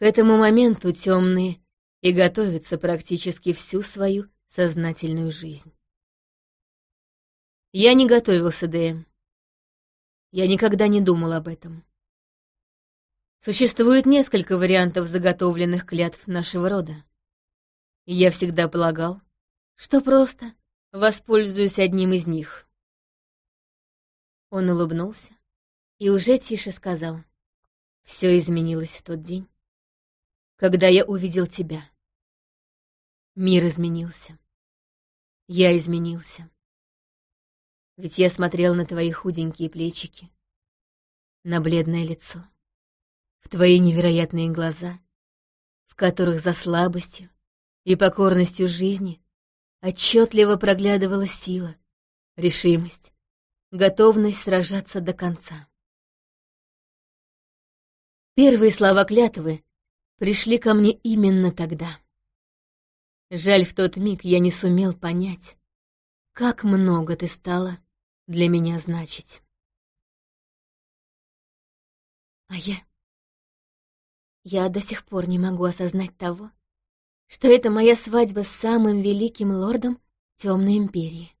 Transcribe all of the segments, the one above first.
К этому моменту темные и готовятся практически всю свою сознательную жизнь. Я не готовился, Дэм. Я никогда не думал об этом. Существует несколько вариантов заготовленных клятв нашего рода. И я всегда полагал, что просто воспользуюсь одним из них. Он улыбнулся и уже тише сказал. Все изменилось в тот день, когда я увидел тебя. Мир изменился. Я изменился. Ведь я смотрел на твои худенькие плечики, на бледное лицо, в твои невероятные глаза, в которых за слабостью и покорностью жизни отчетливо проглядывала сила, решимость, готовность сражаться до конца. Первые слова клятвы пришли ко мне именно тогда. Жаль, в тот миг я не сумел понять, как много ты стала для меня значить. А я... Я до сих пор не могу осознать того, что это моя свадьба с самым великим лордом Темной Империи.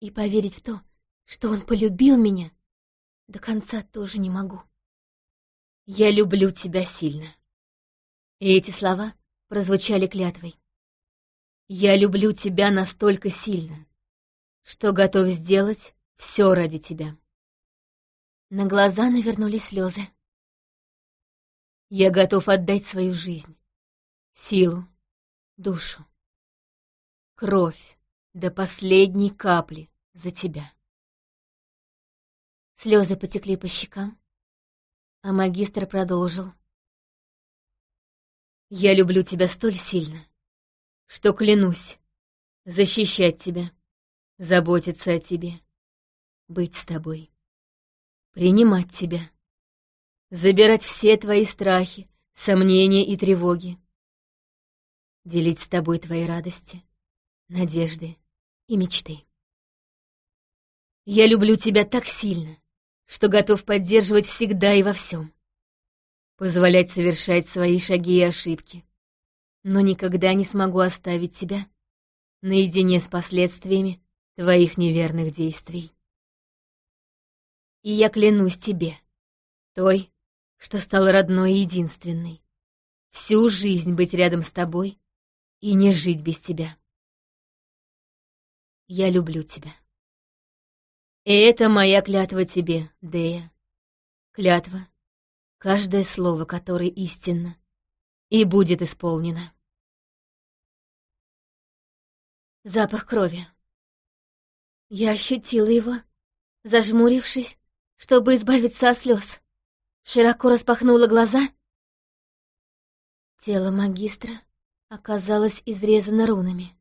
И поверить в то, что он полюбил меня, до конца тоже не могу. «Я люблю тебя сильно». И эти слова прозвучали клятвой. «Я люблю тебя настолько сильно, что готов сделать все ради тебя». На глаза навернулись слезы. «Я готов отдать свою жизнь, силу, душу, кровь до последней капли за тебя». Слезы потекли по щекам, а магистр продолжил. «Я люблю тебя столь сильно, что клянусь защищать тебя, заботиться о тебе, быть с тобой, принимать тебя, забирать все твои страхи, сомнения и тревоги, делить с тобой твои радости, надежды и мечты. Я люблю тебя так сильно, что готов поддерживать всегда и во всем. Позволять совершать свои шаги и ошибки. Но никогда не смогу оставить тебя наедине с последствиями твоих неверных действий. И я клянусь тебе, той, что стала родной и единственной, всю жизнь быть рядом с тобой и не жить без тебя. Я люблю тебя. И это моя клятва тебе, Дея. Клятва, каждое слово которой истинно и будет исполнено. Запах крови. Я ощутила его, зажмурившись, чтобы избавиться от слез. Широко распахнула глаза. Тело магистра оказалось изрезано рунами.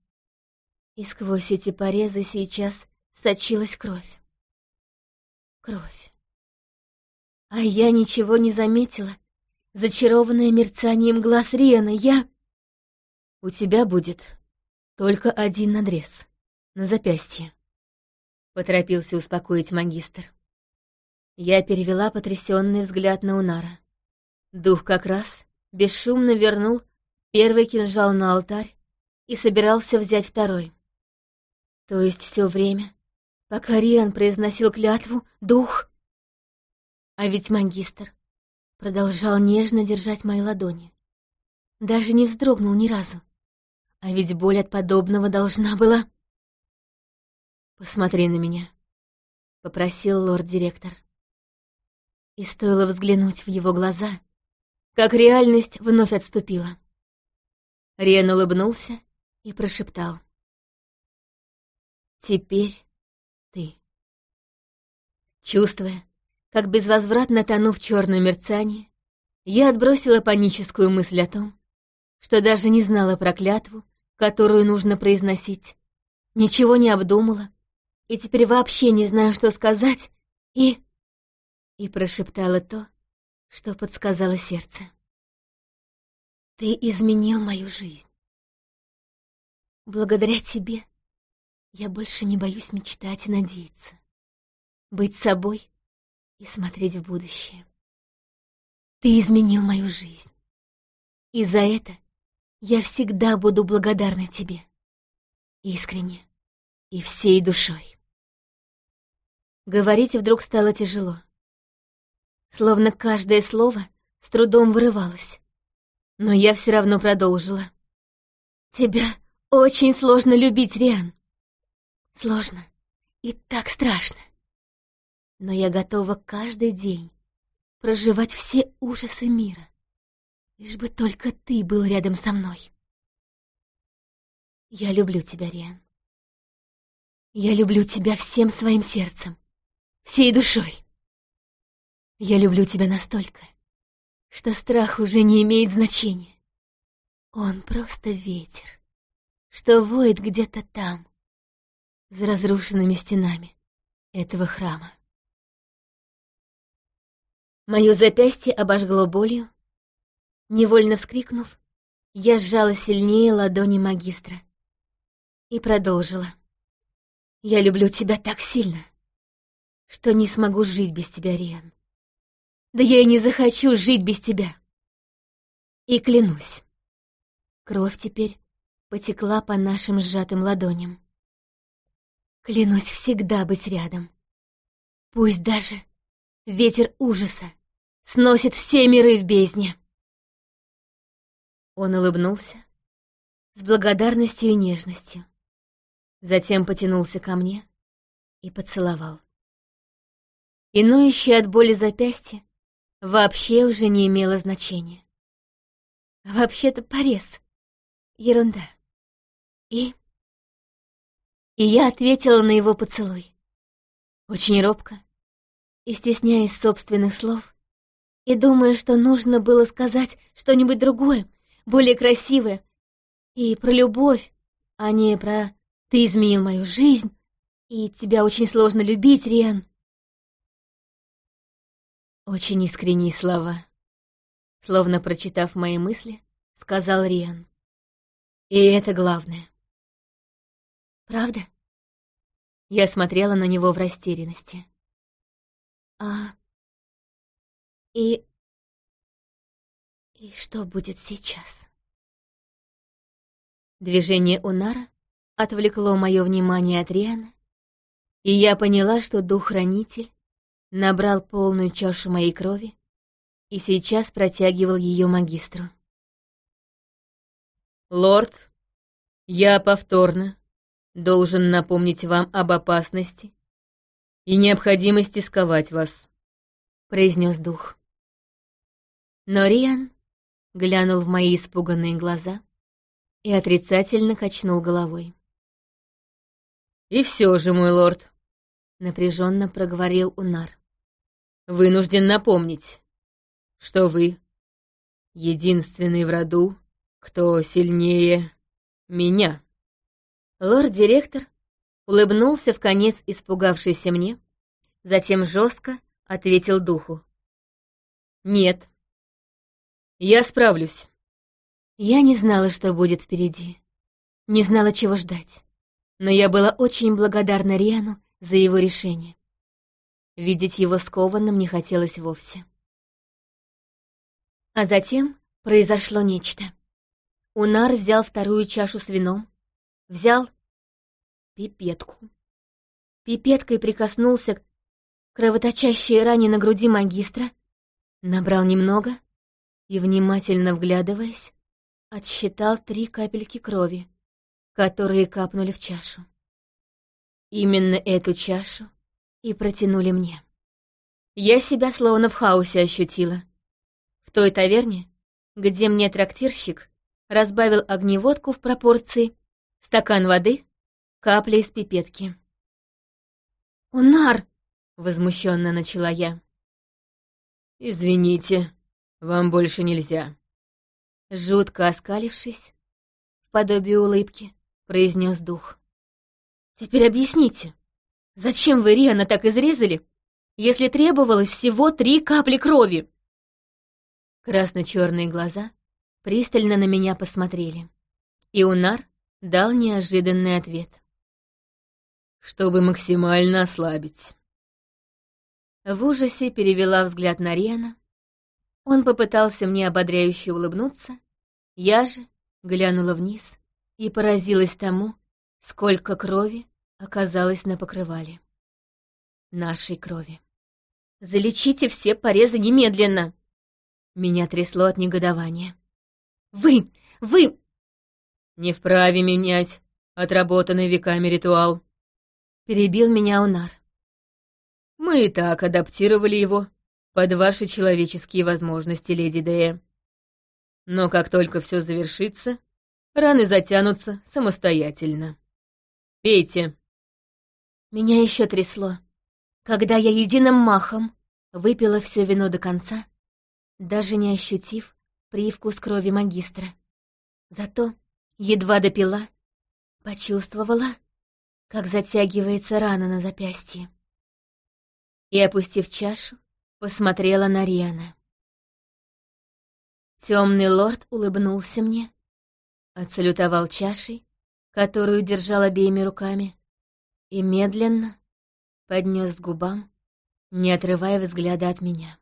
И сквозь эти порезы сейчас сочилась кровь кровь. А я ничего не заметила, зачарованная мерцанием глаз Риана, я... У тебя будет только один надрез на запястье. Поторопился успокоить магистр. Я перевела потрясенный взгляд на Унара. Дух как раз бесшумно вернул первый кинжал на алтарь и собирался взять второй. То есть все время пока Риан произносил клятву, дух... А ведь магистр продолжал нежно держать мои ладони. Даже не вздрогнул ни разу. А ведь боль от подобного должна была... «Посмотри на меня», — попросил лорд-директор. И стоило взглянуть в его глаза, как реальность вновь отступила. Риан улыбнулся и прошептал. «Теперь ты. Чувствуя, как безвозвратно тону в черном мерцании, я отбросила паническую мысль о том, что даже не знала про клятву, которую нужно произносить, ничего не обдумала, и теперь вообще не знаю, что сказать, и... И прошептала то, что подсказало сердце. Ты изменил мою жизнь. Благодаря тебе я больше не боюсь мечтать и надеяться. Быть собой и смотреть в будущее. Ты изменил мою жизнь. И за это я всегда буду благодарна тебе. Искренне и всей душой. Говорить вдруг стало тяжело. Словно каждое слово с трудом вырывалось. Но я все равно продолжила. Тебя очень сложно любить, Риан. Сложно и так страшно. Но я готова каждый день проживать все ужасы мира, лишь бы только ты был рядом со мной. Я люблю тебя, Риан. Я люблю тебя всем своим сердцем всей душой. Я люблю тебя настолько, что страх уже не имеет значения. Он просто ветер, что воет где-то там, за разрушенными стенами этого храма. Мое запястье обожгло болью. Невольно вскрикнув, я сжала сильнее ладони магистра и продолжила. «Я люблю тебя так сильно, что не смогу жить без тебя, Риан. Да я и не захочу жить без тебя. И клянусь, кровь теперь потекла по нашим сжатым ладоням. Клянусь всегда быть рядом. Пусть даже ветер ужаса сносит все миры в бездне. Он улыбнулся с благодарностью и нежностью. Затем потянулся ко мне и поцеловал и ноющее от боли запястье вообще уже не имело значения. Вообще-то порез. Ерунда. И... И я ответила на его поцелуй. Очень робко и стесняясь собственных слов, и думая, что нужно было сказать что-нибудь другое, более красивое, и про любовь, а не про «ты изменил мою жизнь», и тебя очень сложно любить, Риан. Очень искренние слова. Словно прочитав мои мысли, сказал Риан. И это главное. Правда? Я смотрела на него в растерянности. А... И... И что будет сейчас? Движение Унара отвлекло мое внимание от Риана, и я поняла, что дух-хранитель набрал полную чашу моей крови и сейчас протягивал ее магистру. «Лорд, я повторно должен напомнить вам об опасности и необходимости сковать вас», — произнес дух. Но Риан глянул в мои испуганные глаза и отрицательно качнул головой. «И все же, мой лорд», — напряженно проговорил Унар вынужден напомнить, что вы единственный в роду, кто сильнее меня. Лорд-директор улыбнулся в конец испугавшийся мне, затем жестко ответил духу. «Нет, я справлюсь». Я не знала, что будет впереди, не знала, чего ждать, но я была очень благодарна Риану за его решение. Видеть его скованным не хотелось вовсе. А затем произошло нечто. Унар взял вторую чашу с вином, взял пипетку. Пипеткой прикоснулся к кровоточащей ране на груди магистра, набрал немного и, внимательно вглядываясь, отсчитал три капельки крови, которые капнули в чашу. Именно эту чашу и протянули мне. Я себя словно в хаосе ощутила. В той таверне, где мне трактирщик разбавил огневодку в пропорции, стакан воды, капля из пипетки. «Унар!» — возмущенно начала я. «Извините, вам больше нельзя». Жутко оскалившись, в подобие улыбки, произнес дух. «Теперь объясните, Зачем вы Риана так изрезали, если требовалось всего три капли крови?» Красно-черные глаза пристально на меня посмотрели, и Унар дал неожиданный ответ. «Чтобы максимально ослабить». В ужасе перевела взгляд на Риана. Он попытался мне ободряюще улыбнуться Я же глянула вниз и поразилась тому, сколько крови оказалось на покрывале. Нашей крови. «Залечите все порезы немедленно!» Меня трясло от негодования. «Вы! Вы!» «Не вправе менять отработанный веками ритуал», — перебил меня Унар. «Мы и так адаптировали его под ваши человеческие возможности, леди Дея. Но как только все завершится, раны затянутся самостоятельно. Пейте». Меня еще трясло, когда я единым махом выпила все вино до конца, даже не ощутив привкус крови магистра. Зато едва допила, почувствовала, как затягивается рана на запястье. И, опустив чашу, посмотрела на Риана. Темный лорд улыбнулся мне, отсалютовал чашей, которую держал обеими руками, и медленно поднес к губам, не отрывая взгляда от меня.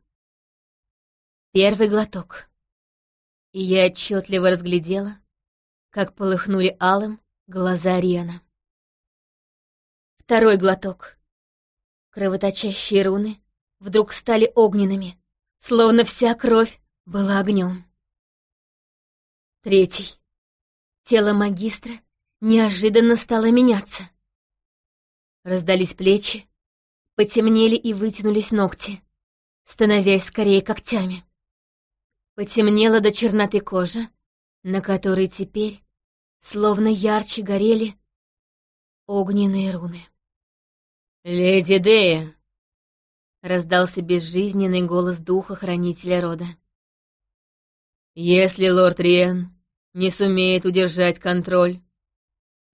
Первый глоток. И я отчетливо разглядела, как полыхнули алым глаза Ариана. Второй глоток. Кровоточащие руны вдруг стали огненными, словно вся кровь была огнем. Третий. Тело магистра неожиданно стало меняться. Раздались плечи, потемнели и вытянулись ногти, становясь скорее когтями. Потемнела до черноты кожа, на которой теперь словно ярче горели огненные руны. «Леди Дея!» — раздался безжизненный голос духа-хранителя рода. «Если лорд Риен не сумеет удержать контроль,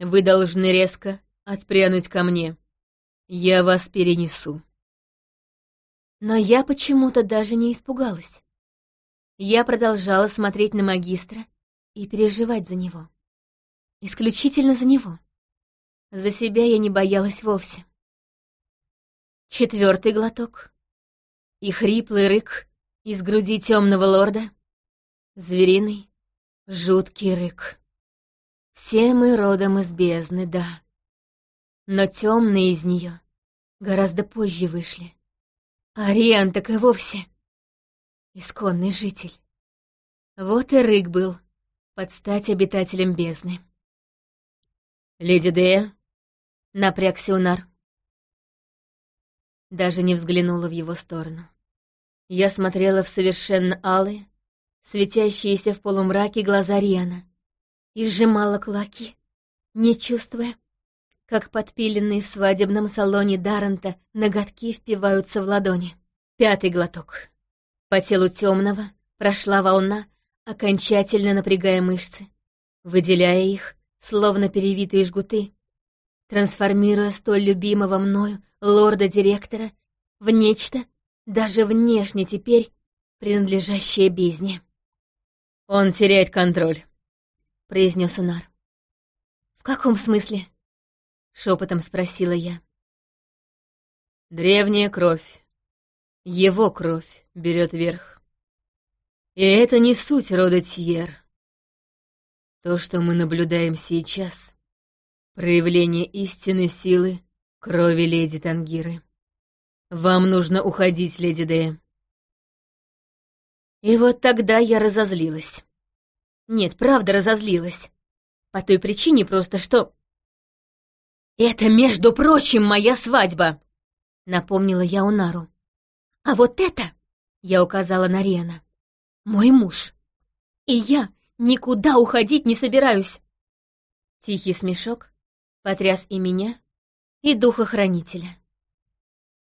вы должны резко отпрянуть ко мне. Я вас перенесу». Но я почему-то даже не испугалась. Я продолжала смотреть на магистра и переживать за него. Исключительно за него. За себя я не боялась вовсе. Четвертый глоток. И хриплый рык из груди темного лорда. Звериный, жуткий рык. Все мы родом из бездны, да. Но темные из нее гораздо позже вышли. Ариан так и вовсе исконный житель. Вот и рык был под стать обитателем бездны. «Леди Дея?» — напрягся Унар. Даже не взглянула в его сторону. Я смотрела в совершенно алые, светящиеся в полумраке глаза Риана и сжимала кулаки, не чувствуя, как подпиленные в свадебном салоне Даррента ноготки впиваются в ладони. Пятый глоток. По телу темного прошла волна, окончательно напрягая мышцы, выделяя их словно перевитые жгуты, трансформируя столь любимого мною лорда-директора в нечто, даже внешне теперь, принадлежащее бездне. «Он теряет контроль», — произнес Унар. «В каком смысле?» — шепотом спросила я. «Древняя кровь. Его кровь берет верх. И это не суть рода Тьер. То, что мы наблюдаем сейчас, проявление истинной силы крови леди Тангиры. Вам нужно уходить, леди Дея. И вот тогда я разозлилась. Нет, правда разозлилась. По той причине просто, что... «Это, между прочим, моя свадьба!» — напомнила я Унару. «А вот это...» — я указала на Рена. «Мой муж. И я Никуда уходить не собираюсь. Тихий смешок потряс и меня, и духохранителя.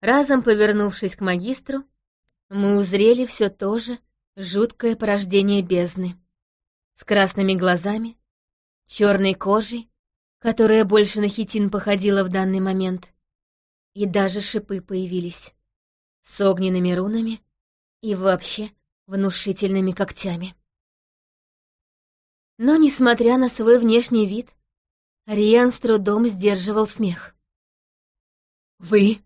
Разом повернувшись к магистру, мы узрели все то же жуткое порождение бездны. С красными глазами, черной кожей, которая больше на хитин походила в данный момент, и даже шипы появились, с огненными рунами и вообще внушительными когтями. Но, несмотря на свой внешний вид, Риан с трудом сдерживал смех. «Вы?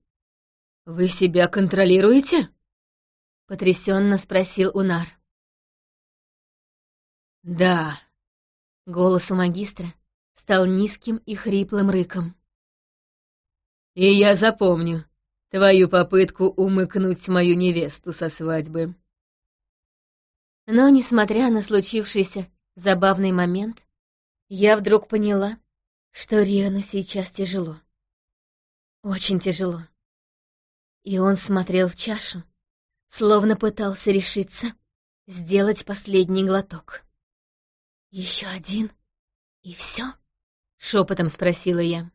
Вы себя контролируете?» — потрясенно спросил Унар. «Да», Голос у магистра стал низким и хриплым рыком. «И я запомню твою попытку умыкнуть мою невесту со свадьбы». Но, несмотря на случившийся забавный момент, я вдруг поняла, что Риану сейчас тяжело. Очень тяжело. И он смотрел в чашу, словно пытался решиться сделать последний глоток. Еще один, и все? шепотом спросила я.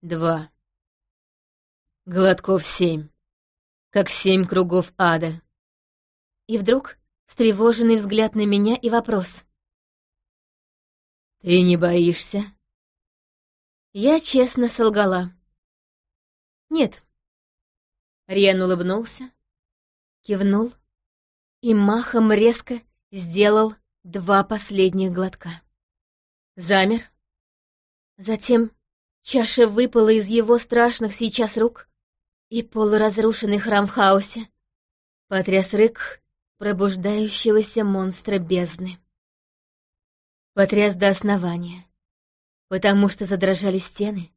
Два. Глотков семь. Как семь кругов ада. И вдруг встревоженный взгляд на меня и вопрос. «Ты не боишься?» Я честно солгала. «Нет». Риан улыбнулся, кивнул и махом резко сделал два последних глотка. Замер. Затем чаша выпала из его страшных сейчас рук, и полуразрушенный храм в хаосе потряс рык пробуждающегося монстра бездны. Потряс до основания, потому что задрожали стены,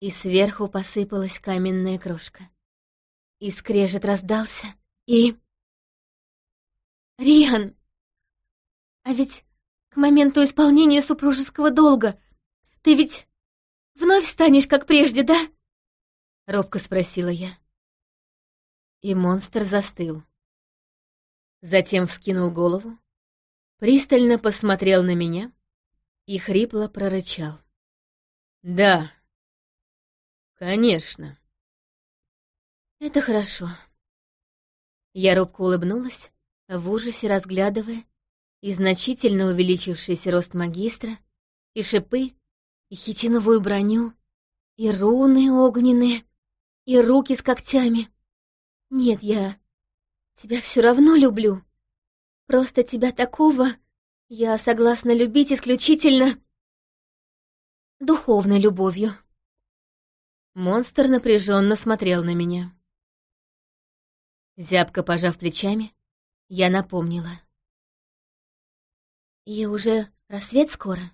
и сверху посыпалась каменная крошка. И скрежет раздался, и... «Риан! А ведь к моменту исполнения супружеского долга ты ведь вновь станешь, как прежде, да?» Робко спросила я. И монстр застыл. Затем вскинул голову, пристально посмотрел на меня и хрипло прорычал. «Да, конечно». «Это хорошо». Я робко улыбнулась, в ужасе разглядывая и значительно увеличившийся рост магистра, и шипы, и хитиновую броню, и руны огненные, и руки с когтями. Нет, я тебя все равно люблю. Просто тебя такого я согласна любить исключительно духовной любовью. Монстр напряженно смотрел на меня. Зябко пожав плечами, я напомнила. И уже рассвет скоро,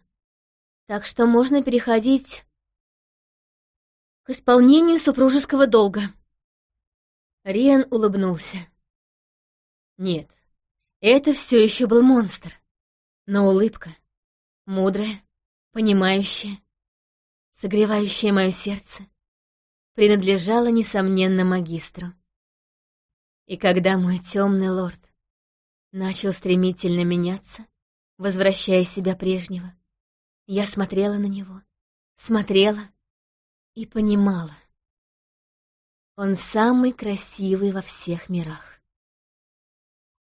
так что можно переходить к исполнению супружеского долга. Риан улыбнулся. Нет, это все еще был монстр, но улыбка, мудрая, понимающая, согревающая мое сердце, принадлежала, несомненно, магистру. И когда мой темный лорд начал стремительно меняться, возвращая себя прежнего. Я смотрела на него, смотрела и понимала. Он самый красивый во всех мирах.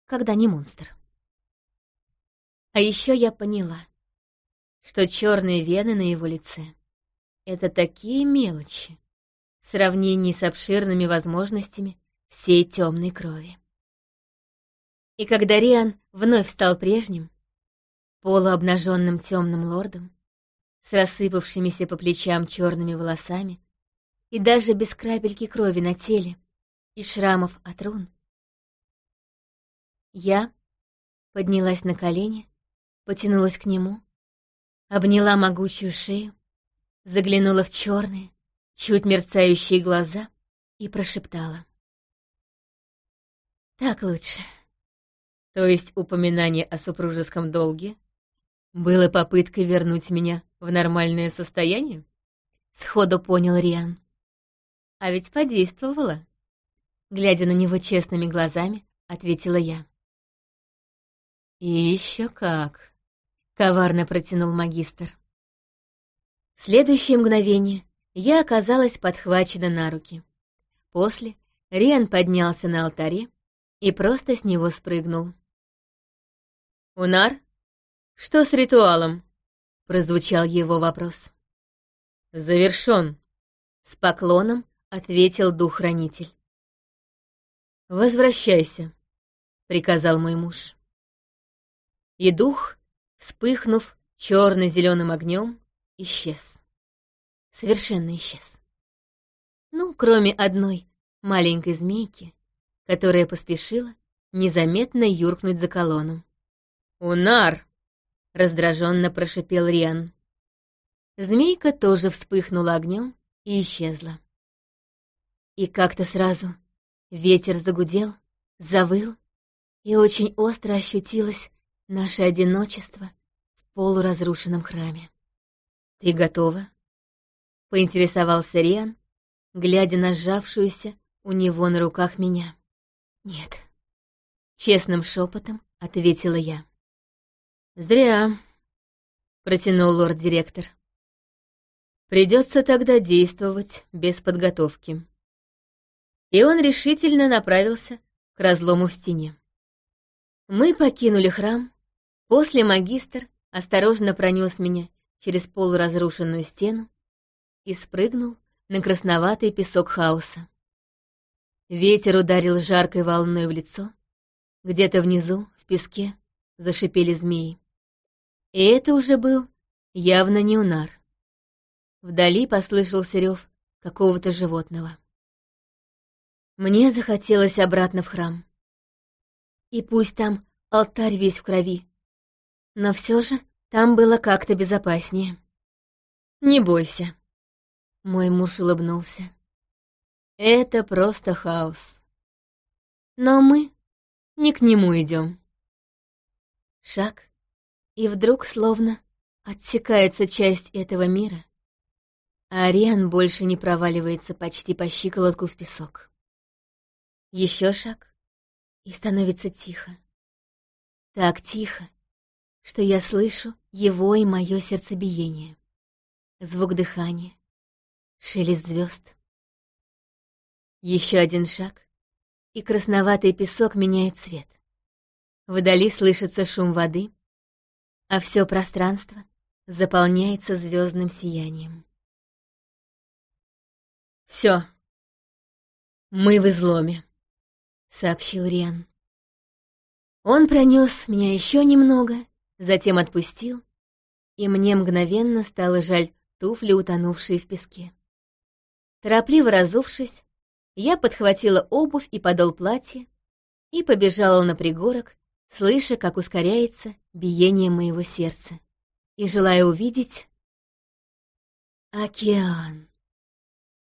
Когда не монстр. А еще я поняла, что черные вены на его лице — это такие мелочи в сравнении с обширными возможностями всей темной крови. И когда Риан вновь стал прежним, полуобнаженным темным лордом, с рассыпавшимися по плечам черными волосами и даже без крапельки крови на теле и шрамов от рун. Я поднялась на колени, потянулась к нему, обняла могучую шею, заглянула в черные, чуть мерцающие глаза и прошептала. «Так лучше». То есть упоминание о супружеском долге было попыткой вернуть меня в нормальное состояние? Сходу понял Риан. А ведь подействовала. Глядя на него честными глазами, ответила я. И еще как. Коварно протянул магистр. В следующее мгновение я оказалась подхвачена на руки. После Риан поднялся на алтаре и просто с него спрыгнул. «Унар?» «Что с ритуалом?» — прозвучал его вопрос. «Завершен», — с поклоном ответил дух-хранитель. «Возвращайся», — приказал мой муж. И дух, вспыхнув черно-зеленым огнем, исчез. Совершенно исчез. Ну, кроме одной маленькой змейки, которая поспешила незаметно юркнуть за колонну. «Унар!» раздраженно прошипел Риан. Змейка тоже вспыхнула огнем и исчезла. И как-то сразу ветер загудел, завыл, и очень остро ощутилось наше одиночество в полуразрушенном храме. «Ты готова?» — поинтересовался Риан, глядя на сжавшуюся у него на руках меня. «Нет», — честным шепотом ответила я. «Зря», — протянул лорд-директор. «Придется тогда действовать без подготовки». И он решительно направился к разлому в стене. Мы покинули храм. После магистр осторожно пронес меня через полуразрушенную стену и спрыгнул на красноватый песок хаоса. Ветер ударил жаркой волной в лицо. Где-то внизу, в песке, зашипели змеи. И это уже был явно не унар. Вдали послышался рев какого-то животного. Мне захотелось обратно в храм. И пусть там алтарь весь в крови. Но все же там было как-то безопаснее. Не бойся. Мой муж улыбнулся. Это просто хаос. Но мы не к нему идем. Шаг, и вдруг словно отсекается часть этого мира, а Ариан больше не проваливается почти по щиколотку в песок. Еще шаг, и становится тихо. Так тихо, что я слышу его и мое сердцебиение. Звук дыхания, шелест звезд. Еще один шаг, и красноватый песок меняет цвет. Вдали слышится шум воды, а все пространство заполняется звездным сиянием. Все, мы в изломе сообщил Риан. Он пронес меня еще немного, затем отпустил, и мне мгновенно стало жаль туфли, утонувшие в песке. Торопливо разувшись, я подхватила обувь и подол платья и побежала на пригорок, слыша, как ускоряется биение моего сердца, и желая увидеть океан.